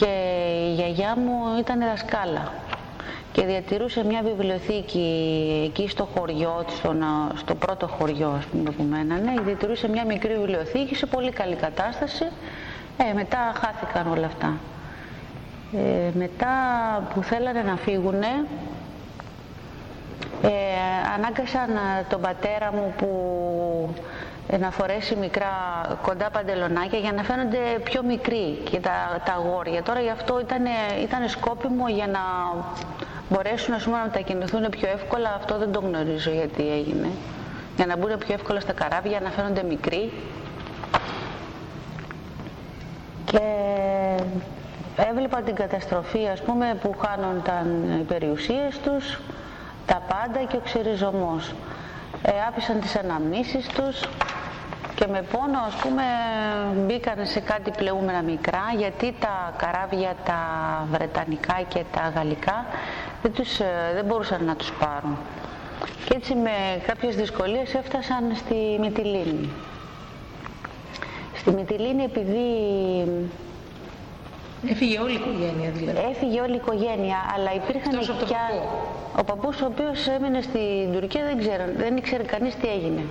και η γιαγιά μου ήταν δασκάλα και διατηρούσε μια βιβλιοθήκη εκεί στο χωριό, στο, στο πρώτο χωριό ας πούμε που μένανε, διατηρούσε μια μικρή βιβλιοθήκη σε πολύ καλή κατάσταση. Ε, μετά χάθηκαν όλα αυτά. Ε, μετά που θέλανε να φύγουνε, ε, ανάγκασαν ε, τον πατέρα μου που ε, να φορέσει μικρά κοντά παντελονάκια για να φαίνονται πιο μικροί και τα, τα αγόρια. Τώρα γι' αυτό ήταν, ήταν σκόπιμο για να μπορέσουν ας πούμε, να μετακινηθούν πιο εύκολα. Αυτό δεν το γνωρίζω γιατί έγινε. Για να μπουν πιο εύκολα στα καράβια, να φαίνονται μικροί. Και έβλεπα την καταστροφή ας πούμε που χάνονταν οι περιουσίες τους, τα πάντα και ο ξεριζωμός. Ε, άπησαν τις αναμνήσεις τους και με πόνο ας πούμε μπήκαν σε κάτι πλεούμενα μικρά γιατί τα καράβια τα βρετανικά και τα γαλλικά δεν, τους, ε, δεν μπορούσαν να τους πάρουν. Και έτσι με κάποιες δυσκολίες έφτασαν στη Μυτιλίνη. Στη Μυτιλίνη επειδή... Έφυγε όλη η οικογένεια δηλαδή. Έφυγε όλη η οικογένεια, αλλά υπήρχαν και Ο παππούς ο οποίος έμεινε στην Τουρκία δεν, ξέρω, δεν ήξερε κανείς τι έγινε.